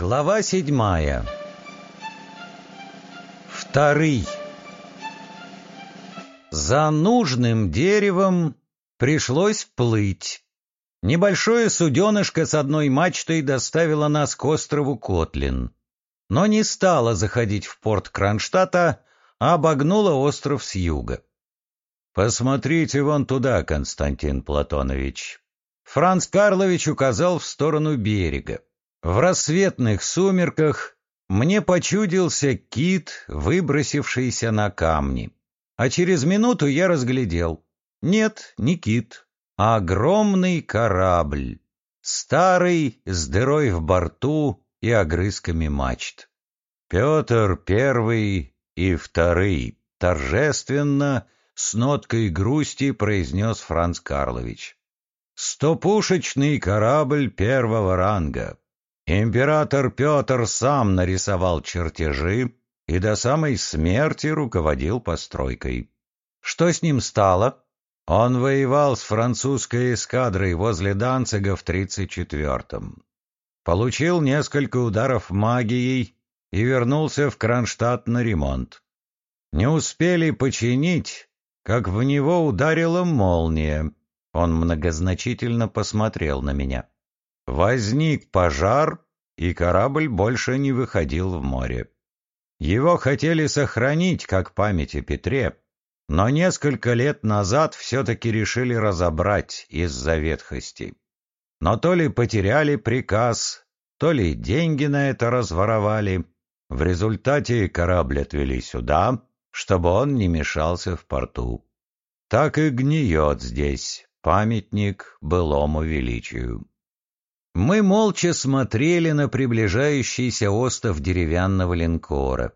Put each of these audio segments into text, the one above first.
Глава седьмая. Вторый. За нужным деревом пришлось плыть. Небольшое суденышко с одной мачтой доставило нас к острову Котлин, но не стало заходить в порт Кронштадта, а обогнуло остров с юга. «Посмотрите вон туда, Константин Платонович». Франц Карлович указал в сторону берега. В рассветных сумерках мне почудился кит, выбросившийся на камни. А через минуту я разглядел. Нет, не кит, а огромный корабль. Старый, с дырой в борту и огрызками мачт. Петр Первый и Второй торжественно, с ноткой грусти произнес Франц Карлович. Стопушечный корабль первого ранга. Император Петр сам нарисовал чертежи и до самой смерти руководил постройкой. Что с ним стало? Он воевал с французской эскадрой возле Данцига в 34-м. Получил несколько ударов магией и вернулся в Кронштадт на ремонт. Не успели починить, как в него ударила молния. Он многозначительно посмотрел на меня. Возник пожар, и корабль больше не выходил в море. Его хотели сохранить как память о Петре, но несколько лет назад все-таки решили разобрать из-за ветхости. Но то ли потеряли приказ, то ли деньги на это разворовали. В результате корабль отвели сюда, чтобы он не мешался в порту. Так и гниет здесь памятник былому величию. Мы молча смотрели на приближающийся остов деревянного линкора.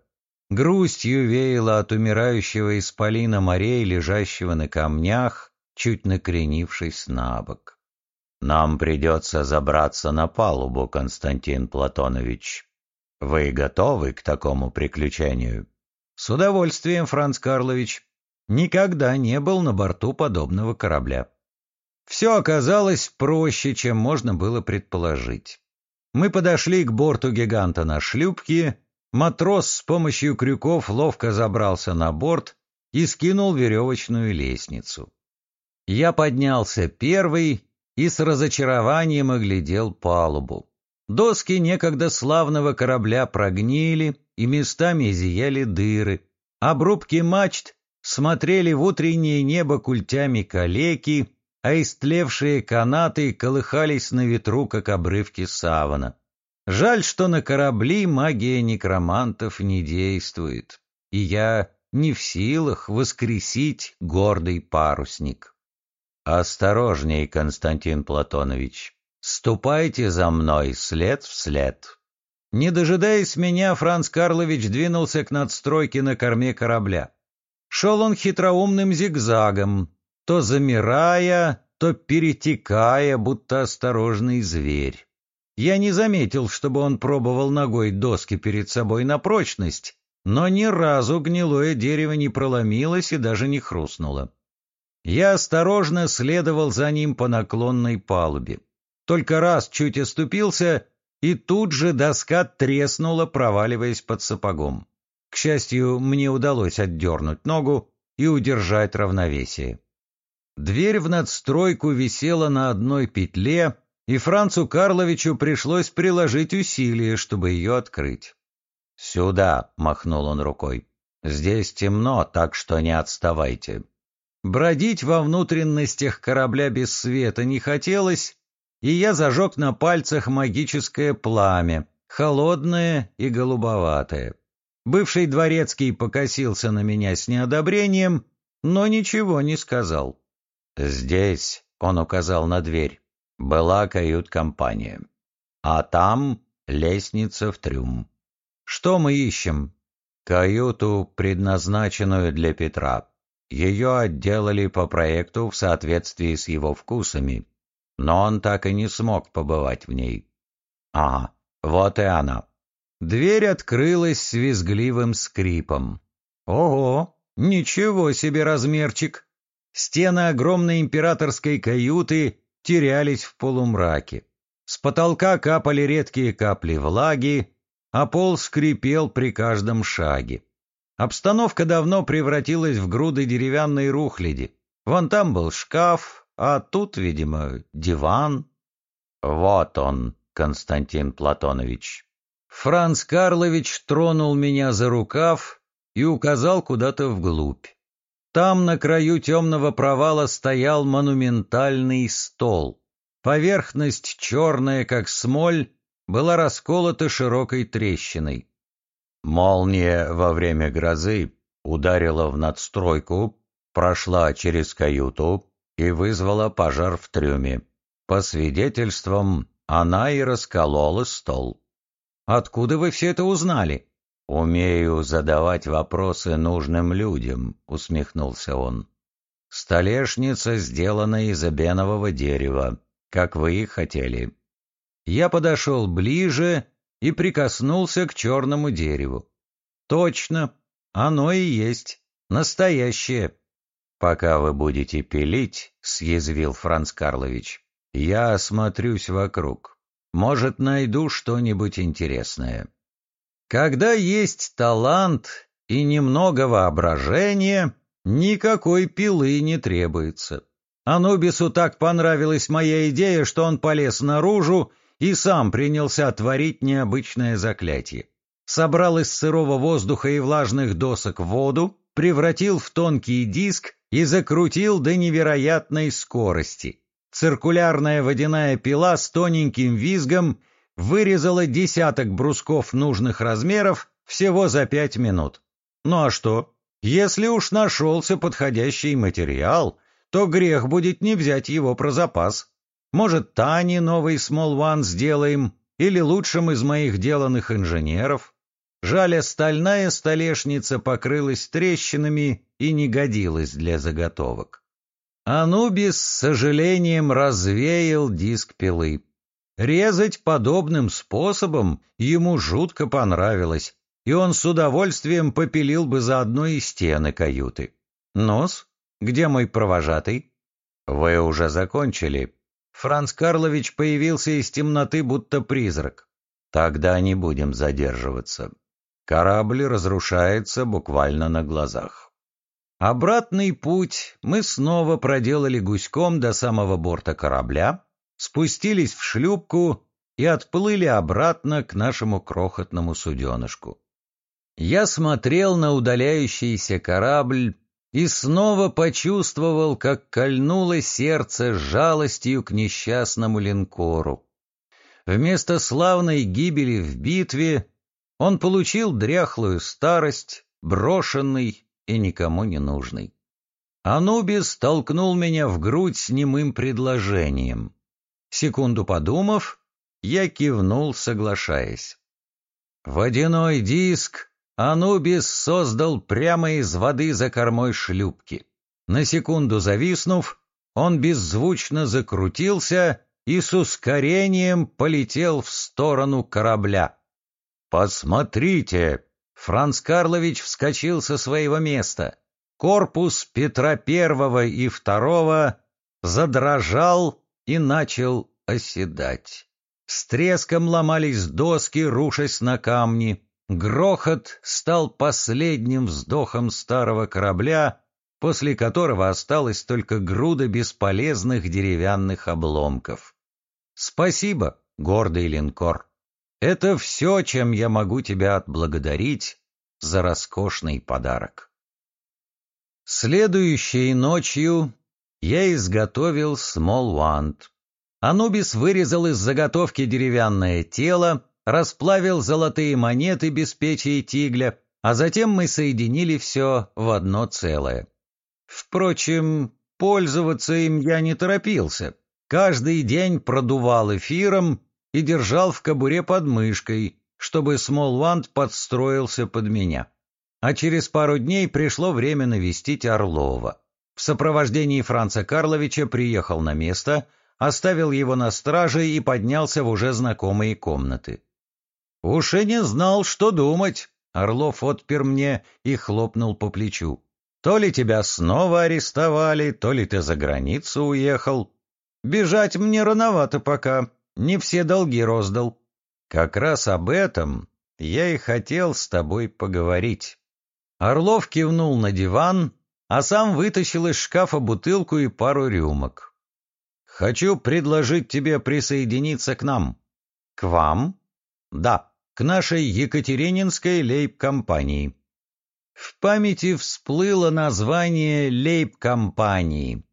Грустью веяло от умирающего исполина морей, лежащего на камнях, чуть накренившись на бок. «Нам придется забраться на палубу, Константин Платонович. Вы готовы к такому приключению?» «С удовольствием, Франц Карлович. Никогда не был на борту подобного корабля». Все оказалось проще, чем можно было предположить. Мы подошли к борту гиганта на шлюпке, матрос с помощью крюков ловко забрался на борт и скинул веревочную лестницу. Я поднялся первый и с разочарованием оглядел палубу. Доски некогда славного корабля прогнили, и местами зияли дыры. Обрубки мачт смотрели в утреннее небо культями калеки, а истлевшие канаты колыхались на ветру, как обрывки савана. Жаль, что на корабли магия некромантов не действует, и я не в силах воскресить гордый парусник. Осторожней, Константин Платонович, ступайте за мной след в след. Не дожидаясь меня, Франц Карлович двинулся к надстройке на корме корабля. Шел он хитроумным зигзагом, то замирая, то перетекая, будто осторожный зверь. Я не заметил, чтобы он пробовал ногой доски перед собой на прочность, но ни разу гнилое дерево не проломилось и даже не хрустнуло. Я осторожно следовал за ним по наклонной палубе. Только раз чуть оступился, и тут же доска треснула, проваливаясь под сапогом. К счастью, мне удалось отдернуть ногу и удержать равновесие. Дверь в надстройку висела на одной петле, и Францу Карловичу пришлось приложить усилия, чтобы ее открыть. «Сюда!» — махнул он рукой. «Здесь темно, так что не отставайте». Бродить во внутренностях корабля без света не хотелось, и я зажег на пальцах магическое пламя, холодное и голубоватое. Бывший дворецкий покосился на меня с неодобрением, но ничего не сказал. Здесь, он указал на дверь, была кают-компания. А там лестница в трюм. Что мы ищем? Каюту, предназначенную для Петра. Ее отделали по проекту в соответствии с его вкусами, но он так и не смог побывать в ней. Ага, вот и она. Дверь открылась с визгливым скрипом. Ого, ничего себе размерчик! Стены огромной императорской каюты терялись в полумраке. С потолка капали редкие капли влаги, а пол скрипел при каждом шаге. Обстановка давно превратилась в груды деревянной рухляди. Вон там был шкаф, а тут, видимо, диван. Вот он, Константин Платонович. Франц Карлович тронул меня за рукав и указал куда-то вглубь. Там на краю темного провала стоял монументальный стол. Поверхность, черная как смоль, была расколота широкой трещиной. Молния во время грозы ударила в надстройку, прошла через каюту и вызвала пожар в трюме. По свидетельствам, она и расколола стол. «Откуда вы все это узнали?» «Умею задавать вопросы нужным людям», — усмехнулся он. «Столешница сделана из обенового дерева, как вы и хотели». Я подошел ближе и прикоснулся к черному дереву. «Точно, оно и есть, настоящее». «Пока вы будете пилить», — съязвил Франц Карлович, — «я осмотрюсь вокруг. Может, найду что-нибудь интересное». Когда есть талант и немного воображения, никакой пилы не требуется. Анубису так понравилась моя идея, что он полез наружу и сам принялся творить необычное заклятие. Собрал из сырого воздуха и влажных досок воду, превратил в тонкий диск и закрутил до невероятной скорости. Циркулярная водяная пила с тоненьким визгом вырезала десяток брусков нужных размеров всего за пять минут. Ну а что? Если уж нашелся подходящий материал, то грех будет не взять его про запас. Может, Тане новый Small One сделаем, или лучшим из моих деланных инженеров. Жаль, стальная столешница покрылась трещинами и не годилась для заготовок. Анубис с сожалением развеял диск пилы. Резать подобным способом ему жутко понравилось, и он с удовольствием попилил бы за одной из стены каюты. Нос, где мой провожатый? Вы уже закончили. Франц Карлович появился из темноты, будто призрак. Тогда не будем задерживаться. Корабль разрушается буквально на глазах. Обратный путь мы снова проделали гуськом до самого борта корабля, спустились в шлюпку и отплыли обратно к нашему крохотному суденышку. Я смотрел на удаляющийся корабль и снова почувствовал, как кольнуло сердце жалостью к несчастному линкору. Вместо славной гибели в битве он получил дряхлую старость, брошенный и никому не нужный. Анубис толкнул меня в грудь с немым предложением. Секунду подумав, я кивнул, соглашаясь. Водяной диск Анубис создал прямо из воды за кормой шлюпки. На секунду зависнув, он беззвучно закрутился и с ускорением полетел в сторону корабля. «Посмотрите!» Франц Карлович вскочил со своего места. Корпус Петра Первого и Второго задрожал и начал оседать. С треском ломались доски, рушась на камни. Грохот стал последним вздохом старого корабля, после которого осталась только груда бесполезных деревянных обломков. Спасибо, гордый линкор. Это все, чем я могу тебя отблагодарить за роскошный подарок. Следующей ночью я изготовил Small Wand. Анубис вырезал из заготовки деревянное тело, расплавил золотые монеты без печи и тигля, а затем мы соединили все в одно целое. Впрочем, пользоваться им я не торопился. Каждый день продувал эфиром и держал в кобуре под мышкой, чтобы Смолванд подстроился под меня. А через пару дней пришло время навестить Орлова. В сопровождении Франца Карловича приехал на место, оставил его на страже и поднялся в уже знакомые комнаты. «Уж и не знал, что думать», — Орлов отпер мне и хлопнул по плечу. «То ли тебя снова арестовали, то ли ты за границу уехал. Бежать мне рановато пока. не все долги роздал. Как раз об этом я и хотел с тобой поговорить. Орлов кивнул на диван, а сам вытащил из шкафа бутылку и пару рюмок. «Хочу предложить тебе присоединиться к нам». «К вам?» «Да, к нашей Екатерининской лейб-компании». В памяти всплыло название лейб-компании.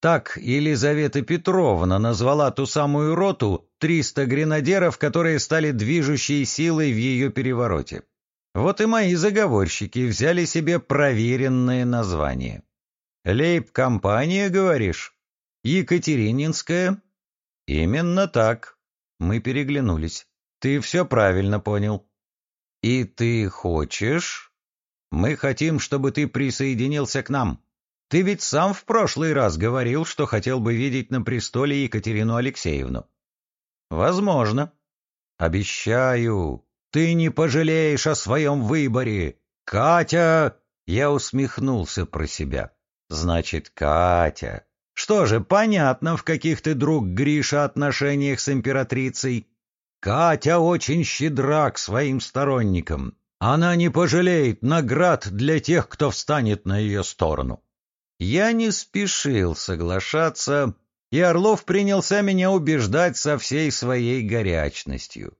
Так Елизавета Петровна назвала ту самую роту 300 гренадеров, которые стали движущей силой в ее перевороте. Вот и мои заговорщики взяли себе проверенное название. Лейб-компания, говоришь? Екатерининская? Именно так. Мы переглянулись. Ты все правильно понял. И ты хочешь? Мы хотим, чтобы ты присоединился к нам. Ты ведь сам в прошлый раз говорил, что хотел бы видеть на престоле Екатерину Алексеевну. Возможно. Обещаю, ты не пожалеешь о своем выборе. Катя... Я усмехнулся про себя. Значит, Катя. Что же, понятно, в каких ты, друг Гриша, отношениях с императрицей. Катя очень щедра к своим сторонникам. Она не пожалеет наград для тех, кто встанет на ее сторону. Я не спешил соглашаться, и Орлов принялся меня убеждать со всей своей горячностью.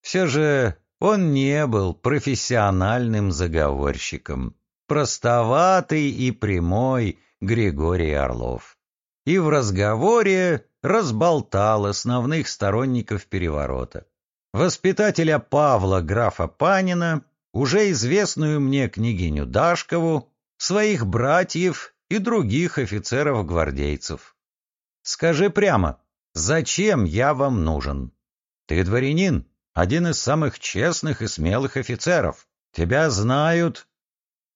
Все же он не был профессиональным заговорщиком, простоватый и прямой Григорий Орлов. И в разговоре разболтал основных сторонников переворота. Воспитателя Павла графа Панина, уже известную мне княгиню Дашкову, своих братьев и других офицеров-гвардейцев. Скажи прямо, зачем я вам нужен? Ты дворянин, один из самых честных и смелых офицеров. Тебя знают.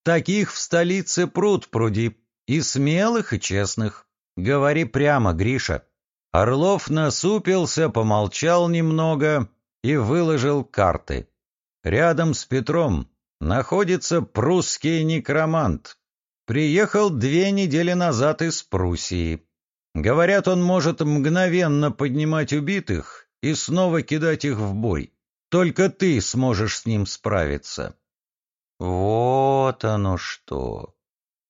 Таких в столице пруд пруди, и смелых, и честных. Говори прямо, Гриша. Орлов насупился, помолчал немного и выложил карты. Рядом с Петром находится прусский некромант, Приехал две недели назад из Пруссии. Говорят, он может мгновенно поднимать убитых и снова кидать их в бой. Только ты сможешь с ним справиться. Вот оно что.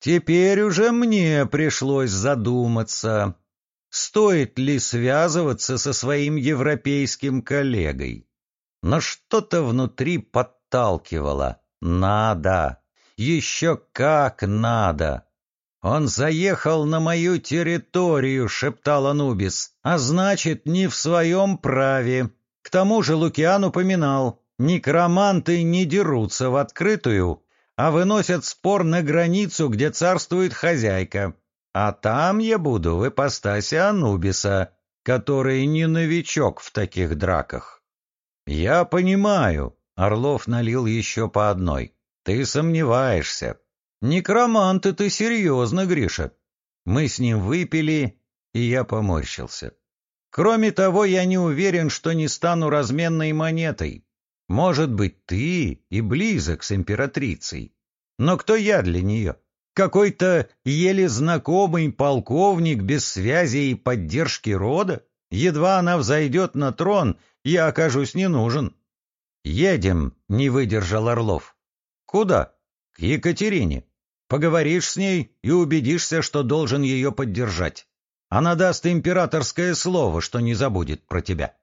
Теперь уже мне пришлось задуматься, стоит ли связываться со своим европейским коллегой. Но что-то внутри подталкивало. Надо. Еще как надо! Он заехал на мою территорию, шептал Анубис, а значит, не в своем праве. К тому же Лукиан упоминал, некроманты не дерутся в открытую, а выносят спор на границу, где царствует хозяйка. А там я буду в ипостаси Анубиса, который не новичок в таких драках. Я понимаю, Орлов налил еще по одной. Ты сомневаешься. Некромант ты серьезно, Гриша. Мы с ним выпили, и я поморщился. Кроме того, я не уверен, что не стану разменной монетой. Может быть, ты и близок с императрицей. Но кто я для нее? Какой-то еле знакомый полковник без связи и поддержки рода? Едва она взойдет на трон, я окажусь не нужен. «Едем», — не выдержал Орлов. Куда? К Екатерине. Поговоришь с ней и убедишься, что должен ее поддержать. Она даст императорское слово, что не забудет про тебя.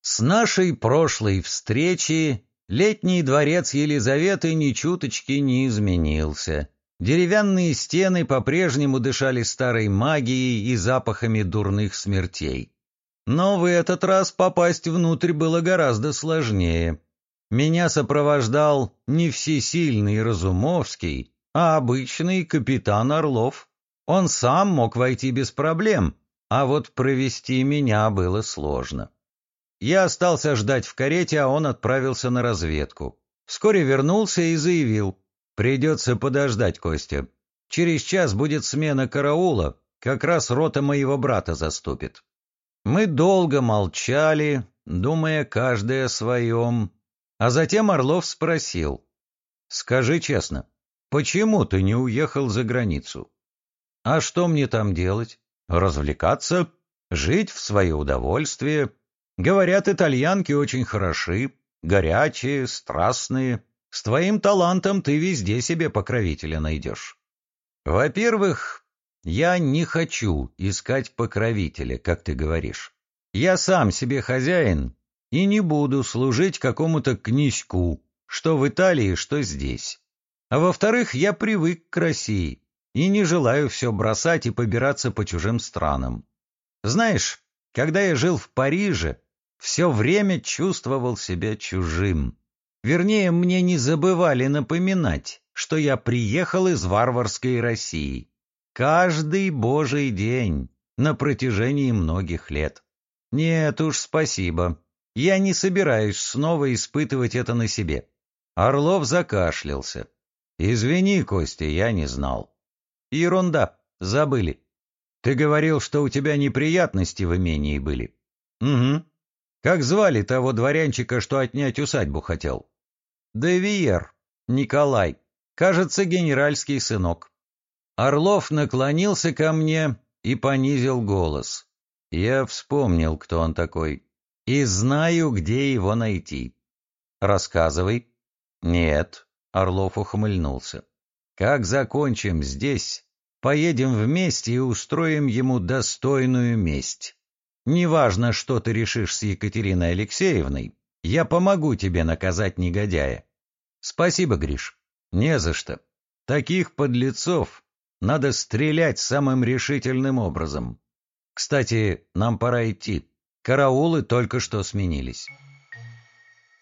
С нашей прошлой встречи летний дворец Елизаветы ни чуточки не изменился. Деревянные стены по-прежнему дышали старой магией и запахами дурных смертей. Но в этот раз попасть внутрь было гораздо сложнее. Меня сопровождал не всесильный Разумовский, а обычный капитан Орлов. Он сам мог войти без проблем, а вот провести меня было сложно. Я остался ждать в карете, а он отправился на разведку. Вскоре вернулся и заявил. «Придется подождать, Костя. Через час будет смена караула, как раз рота моего брата заступит». Мы долго молчали, думая каждый о своем, а затем Орлов спросил. «Скажи честно, почему ты не уехал за границу? А что мне там делать? Развлекаться? Жить в свое удовольствие? Говорят, итальянки очень хороши, горячие, страстные. С твоим талантом ты везде себе покровителя найдешь. Во-первых, я не хочу искать покровителя, как ты говоришь. Я сам себе хозяин и не буду служить какому-то князьку, что в Италии, что здесь. А во-вторых, я привык к России и не желаю все бросать и побираться по чужим странам. Знаешь, когда я жил в Париже, все время чувствовал себя чужим. Вернее, мне не забывали напоминать, что я приехал из варварской России. Каждый божий день, на протяжении многих лет. Нет уж, спасибо. Я не собираюсь снова испытывать это на себе. Орлов закашлялся. Извини, Костя, я не знал. Ерунда, забыли. Ты говорил, что у тебя неприятности в имении были. Угу. Как звали того дворянчика, что отнять усадьбу хотел? Девиер. Николай. Кажется, генеральский сынок. Орлов наклонился ко мне и понизил голос. Я вспомнил, кто он такой, и знаю, где его найти. Рассказывай. Нет, Орлов ухмыльнулся. Как закончим здесь, поедем вместе и устроим ему достойную месть. Неважно, что ты решишь с Екатериной Алексеевной, я помогу тебе наказать негодяя. Спасибо, Гриш. Не за что. Таких подлецов надо стрелять самым решительным образом. Кстати, нам пора идти. Караулы только что сменились.